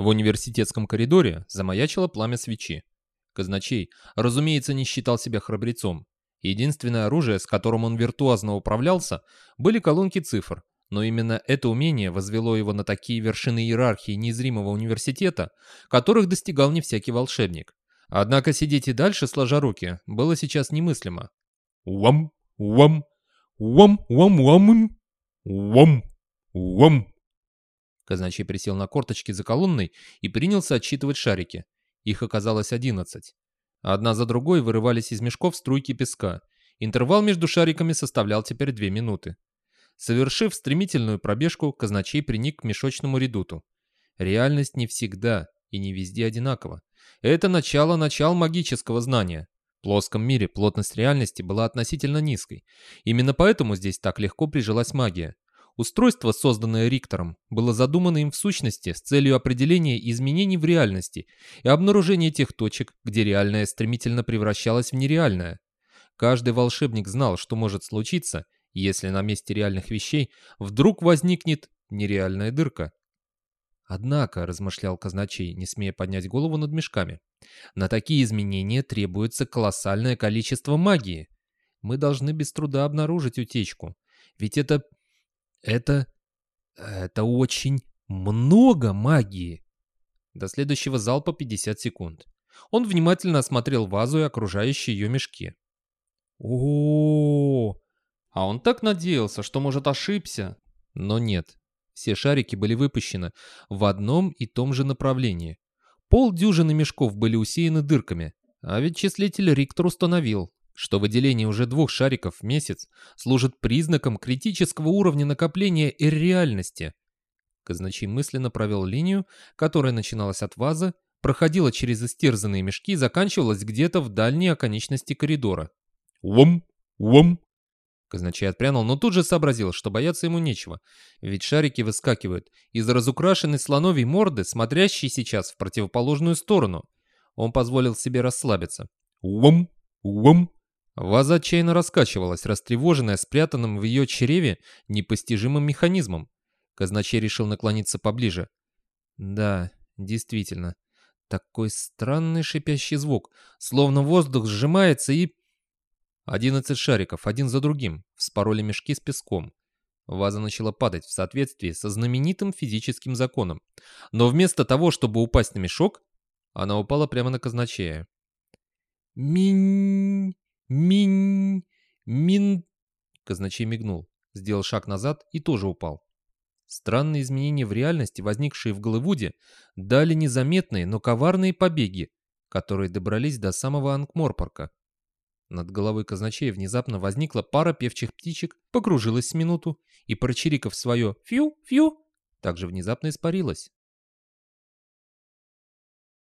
В университетском коридоре замаячило пламя свечи. Казначей, разумеется, не считал себя храбрецом. Единственное оружие, с которым он виртуозно управлялся, были колонки цифр, но именно это умение возвело его на такие вершины иерархии незримого университета, которых достигал не всякий волшебник. Однако сидеть и дальше, сложа руки, было сейчас немыслимо. Уам, уам, уам, уам, уам, уам, уам. Казначей присел на корточки за колонной и принялся отсчитывать шарики. Их оказалось одиннадцать. Одна за другой вырывались из мешков струйки песка. Интервал между шариками составлял теперь две минуты. Совершив стремительную пробежку, казначей приник к мешочному редуту. Реальность не всегда и не везде одинакова. Это начало-начал магического знания. В плоском мире плотность реальности была относительно низкой. Именно поэтому здесь так легко прижилась магия. Устройство, созданное Риктором, было задумано им в сущности с целью определения изменений в реальности и обнаружения тех точек, где реальное стремительно превращалось в нереальное. Каждый волшебник знал, что может случиться, если на месте реальных вещей вдруг возникнет нереальная дырка. Однако, размышлял казначей, не смея поднять голову над мешками, на такие изменения требуется колоссальное количество магии. Мы должны без труда обнаружить утечку. Ведь это это... это очень много магии. До следующего залпа 50 секунд. Он внимательно осмотрел вазу и окружающие ее мешки. о, А он так надеялся, что, может, ошибся. Но нет. Все шарики были выпущены в одном и том же направлении. Пол дюжины мешков были усеяны дырками, а ведь числитель Риктор установил, что выделение уже двух шариков в месяц служит признаком критического уровня накопления реальности. Казначей мысленно провел линию, которая начиналась от вазы, проходила через истерзанные мешки и заканчивалась где-то в дальней оконечности коридора. «Уом! Уом!» Казначей отпрянул, но тут же сообразил, что бояться ему нечего, ведь шарики выскакивают из разукрашенной слоновьей морды, смотрящей сейчас в противоположную сторону. Он позволил себе расслабиться. «Уом! Уом!» Ваза отчаянно раскачивалась, растревоженная спрятанным в ее чреве непостижимым механизмом. Казначей решил наклониться поближе. Да, действительно, такой странный шипящий звук, словно воздух сжимается и... Одиннадцать шариков, один за другим, вспороли мешки с песком. Ваза начала падать в соответствии со знаменитым физическим законом. Но вместо того, чтобы упасть на мешок, она упала прямо на казначея. «Минь!» Минь... Мин... Казначей мигнул, сделал шаг назад и тоже упал. Странные изменения в реальности, возникшие в Голливуде, дали незаметные, но коварные побеги, которые добрались до самого Ангморпорка. Над головой казначея внезапно возникла пара певчих птичек, покружилась с минуту и, прочирикав свое «фью-фью», также внезапно испарилась.